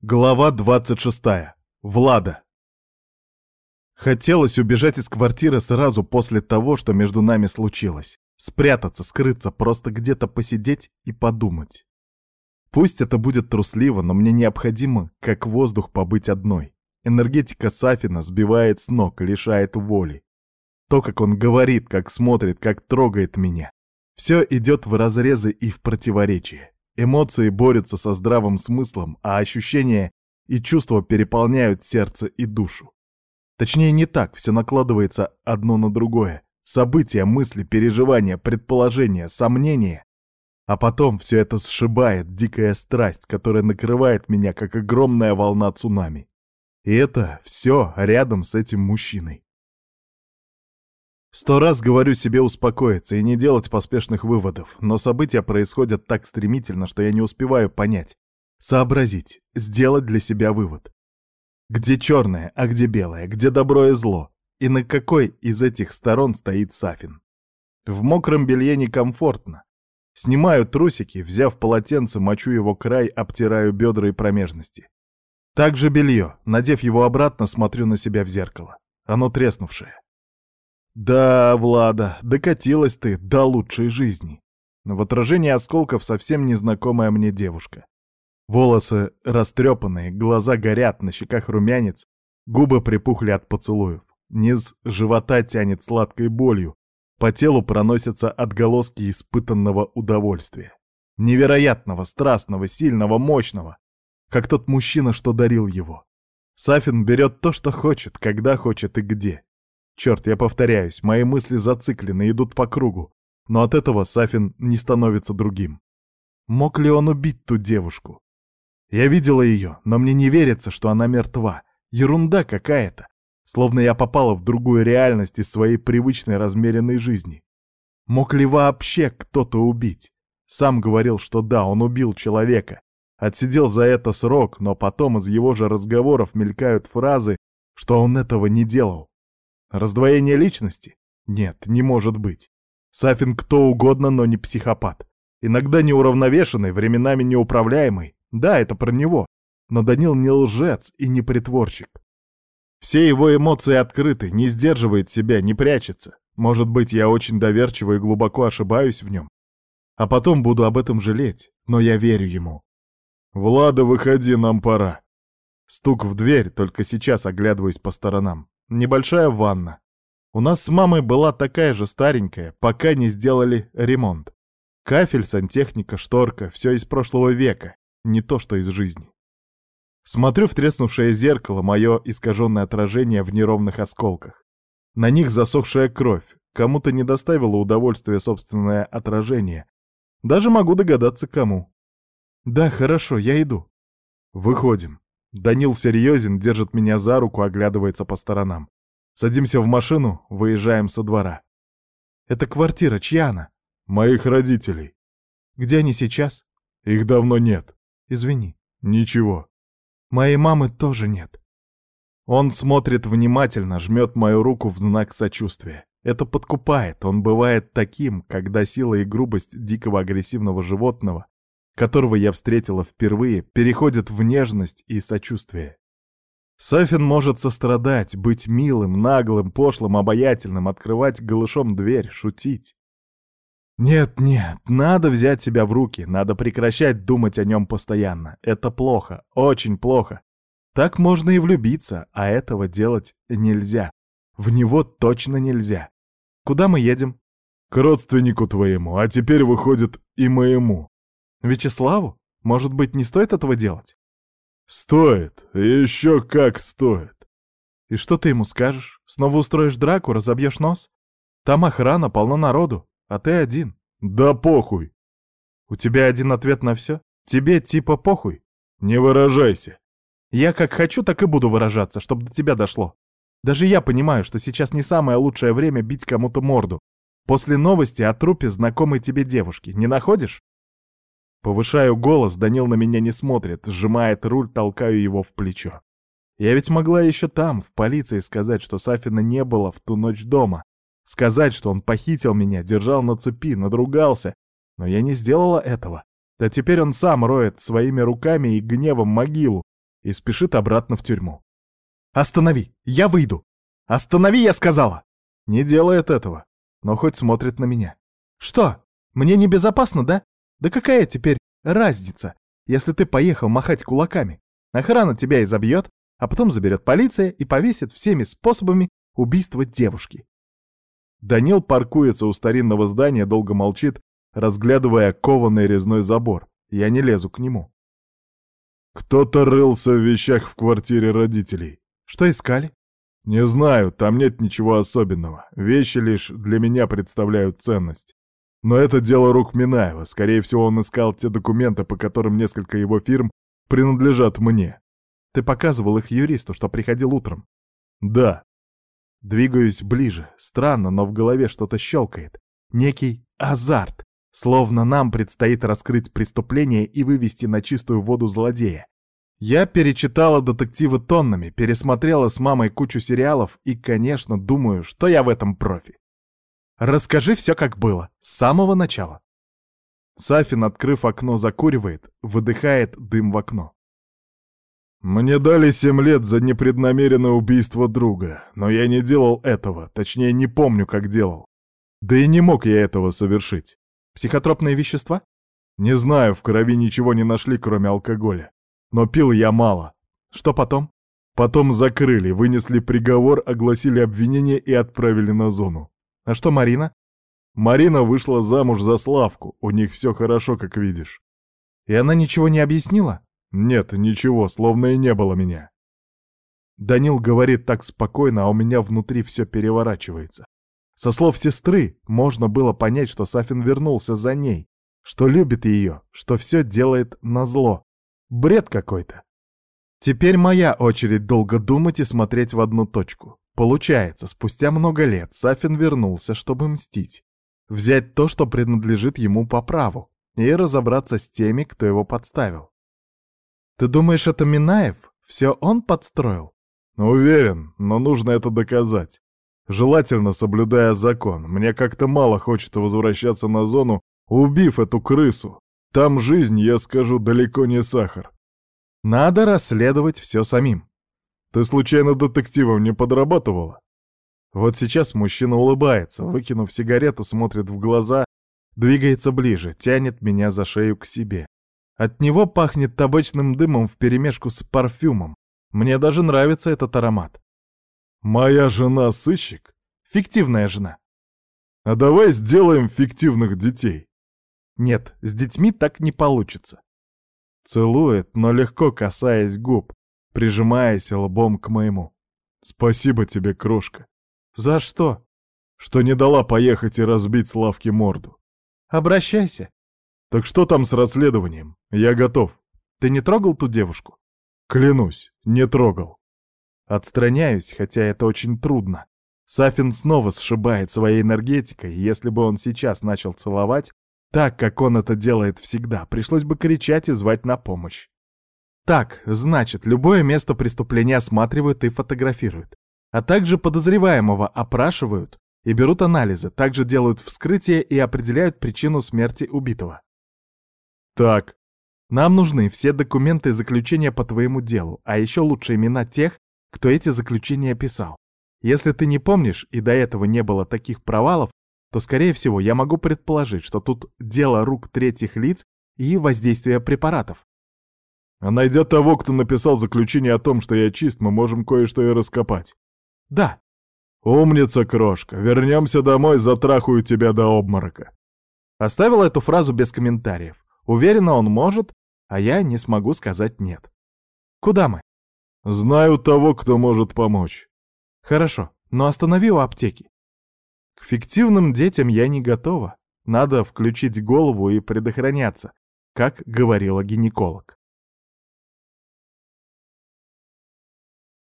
Глава 26. Влада. Хотелось убежать из квартиры сразу после того, что между нами случилось. Спрятаться, скрыться, просто где-то посидеть и подумать. Пусть это будет трусливо, но мне необходимо, как воздух, побыть одной. Энергетика Сафина сбивает с ног, лишает воли. То, как он говорит, как смотрит, как трогает меня. Все идет в разрезы и в противоречие. Эмоции борются со здравым смыслом, а ощущения и чувства переполняют сердце и душу. Точнее, не так, все накладывается одно на другое. События, мысли, переживания, предположения, сомнения. А потом все это сшибает дикая страсть, которая накрывает меня, как огромная волна цунами. И это все рядом с этим мужчиной. Сто раз говорю себе успокоиться и не делать поспешных выводов, но события происходят так стремительно, что я не успеваю понять, сообразить, сделать для себя вывод. Где черное, а где белое, где добро и зло, и на какой из этих сторон стоит Сафин. В мокром белье некомфортно. Снимаю трусики, взяв полотенце, мочу его край, обтираю бедра и промежности. Также белье, надев его обратно, смотрю на себя в зеркало. Оно треснувшее. Да, Влада, докатилась ты до лучшей жизни. В отражении осколков совсем незнакомая мне девушка. Волосы растрепанные, глаза горят, на щеках румянец, губы припухли от поцелуев. Низ живота тянет сладкой болью, по телу проносятся отголоски испытанного удовольствия. Невероятного, страстного, сильного, мощного. Как тот мужчина, что дарил его. Сафин берет то, что хочет, когда хочет и где. Черт, я повторяюсь, мои мысли зациклены, идут по кругу. Но от этого Сафин не становится другим. Мог ли он убить ту девушку? Я видела ее, но мне не верится, что она мертва. Ерунда какая-то. Словно я попала в другую реальность из своей привычной размеренной жизни. Мог ли вообще кто-то убить? Сам говорил, что да, он убил человека. Отсидел за это срок, но потом из его же разговоров мелькают фразы, что он этого не делал. Раздвоение личности? Нет, не может быть. Сафин кто угодно, но не психопат. Иногда неуравновешенный, временами неуправляемый. Да, это про него. Но Данил не лжец и не притворщик. Все его эмоции открыты, не сдерживает себя, не прячется. Может быть, я очень доверчиво и глубоко ошибаюсь в нем. А потом буду об этом жалеть, но я верю ему. «Влада, выходи, нам пора». Стук в дверь, только сейчас оглядываясь по сторонам. Небольшая ванна. У нас с мамой была такая же старенькая, пока не сделали ремонт. Кафель, сантехника, шторка — все из прошлого века, не то что из жизни. Смотрю в треснувшее зеркало, мое искаженное отражение в неровных осколках. На них засохшая кровь. Кому-то не доставило удовольствия собственное отражение. Даже могу догадаться, кому. Да, хорошо, я иду. Выходим. Данил серьезен, держит меня за руку, оглядывается по сторонам. Садимся в машину, выезжаем со двора. Это квартира, чья она? Моих родителей. Где они сейчас? Их давно нет. Извини. Ничего. Моей мамы тоже нет. Он смотрит внимательно, жмет мою руку в знак сочувствия. Это подкупает, он бывает таким, когда сила и грубость дикого агрессивного животного которого я встретила впервые, переходит в нежность и сочувствие. Сафин может сострадать, быть милым, наглым, пошлым, обаятельным, открывать голышом дверь, шутить. Нет, нет, надо взять себя в руки, надо прекращать думать о нем постоянно. Это плохо, очень плохо. Так можно и влюбиться, а этого делать нельзя. В него точно нельзя. Куда мы едем? К родственнику твоему, а теперь выходит и моему. Вячеславу? Может быть, не стоит этого делать? Стоит. Еще как стоит. И что ты ему скажешь? Снова устроишь драку, разобьешь нос? Там охрана, полно народу, а ты один. Да похуй. У тебя один ответ на все? Тебе типа похуй? Не выражайся. Я как хочу, так и буду выражаться, чтобы до тебя дошло. Даже я понимаю, что сейчас не самое лучшее время бить кому-то морду. После новости о трупе знакомой тебе девушки. Не находишь? Повышаю голос, Данил на меня не смотрит, сжимает руль, толкаю его в плечо. Я ведь могла еще там, в полиции, сказать, что Сафина не было в ту ночь дома. Сказать, что он похитил меня, держал на цепи, надругался. Но я не сделала этого. Да теперь он сам роет своими руками и гневом могилу, и спешит обратно в тюрьму. «Останови! Я выйду! Останови, я сказала!» Не делает этого, но хоть смотрит на меня. «Что, мне небезопасно, да? Да какая теперь разница, если ты поехал махать кулаками? Охрана тебя изобьет, а потом заберет полиция и повесит всеми способами убийства девушки». Данил паркуется у старинного здания, долго молчит, разглядывая кованый резной забор. Я не лезу к нему. Кто-то рылся в вещах в квартире родителей. Что искали? Не знаю, там нет ничего особенного. Вещи лишь для меня представляют ценность. Но это дело рук Минаева. Скорее всего, он искал те документы, по которым несколько его фирм принадлежат мне. Ты показывал их юристу, что приходил утром. Да. Двигаюсь ближе. Странно, но в голове что-то щелкает. Некий азарт. Словно нам предстоит раскрыть преступление и вывести на чистую воду злодея. Я перечитала детективы тоннами, пересмотрела с мамой кучу сериалов и, конечно, думаю, что я в этом профи. Расскажи все как было, с самого начала. Сафин, открыв окно, закуривает, выдыхает дым в окно. Мне дали семь лет за непреднамеренное убийство друга, но я не делал этого, точнее, не помню, как делал. Да и не мог я этого совершить. Психотропные вещества? Не знаю, в крови ничего не нашли, кроме алкоголя. Но пил я мало. Что потом? Потом закрыли, вынесли приговор, огласили обвинение и отправили на зону. А что Марина? Марина вышла замуж за Славку, у них все хорошо, как видишь. И она ничего не объяснила? Нет, ничего, словно и не было меня. Данил говорит так спокойно, а у меня внутри все переворачивается. Со слов сестры можно было понять, что Сафин вернулся за ней, что любит ее, что все делает назло. Бред какой-то. Теперь моя очередь долго думать и смотреть в одну точку. Получается, спустя много лет Сафин вернулся, чтобы мстить. Взять то, что принадлежит ему по праву, и разобраться с теми, кто его подставил. Ты думаешь, это Минаев? Все он подстроил? Уверен, но нужно это доказать. Желательно соблюдая закон. Мне как-то мало хочется возвращаться на зону, убив эту крысу. Там жизнь, я скажу, далеко не сахар. Надо расследовать все самим. Ты случайно детективом не подрабатывала? Вот сейчас мужчина улыбается, выкинув сигарету, смотрит в глаза, двигается ближе, тянет меня за шею к себе. От него пахнет табачным дымом вперемешку с парфюмом. Мне даже нравится этот аромат. Моя жена сыщик? Фиктивная жена. А давай сделаем фиктивных детей. Нет, с детьми так не получится. Целует, но легко касаясь губ, прижимаясь лбом к моему. Спасибо тебе, крошка. За что? Что не дала поехать и разбить Славке морду. Обращайся. Так что там с расследованием? Я готов. Ты не трогал ту девушку? Клянусь, не трогал. Отстраняюсь, хотя это очень трудно. Сафин снова сшибает своей энергетикой, если бы он сейчас начал целовать, так, как он это делает всегда, пришлось бы кричать и звать на помощь. Так, значит, любое место преступления осматривают и фотографируют. А также подозреваемого опрашивают и берут анализы, также делают вскрытие и определяют причину смерти убитого. Так, нам нужны все документы и заключения по твоему делу, а еще лучше имена тех, кто эти заключения писал. Если ты не помнишь, и до этого не было таких провалов, то, скорее всего, я могу предположить, что тут дело рук третьих лиц и воздействие препаратов. А найдя того, кто написал заключение о том, что я чист, мы можем кое-что и раскопать. Да. Умница, крошка. Вернемся домой, затрахаю тебя до обморока. Оставил эту фразу без комментариев. Уверена, он может, а я не смогу сказать нет. Куда мы? Знаю того, кто может помочь. Хорошо, но останови у аптеки. К фиктивным детям я не готова. Надо включить голову и предохраняться, как говорила гинеколог.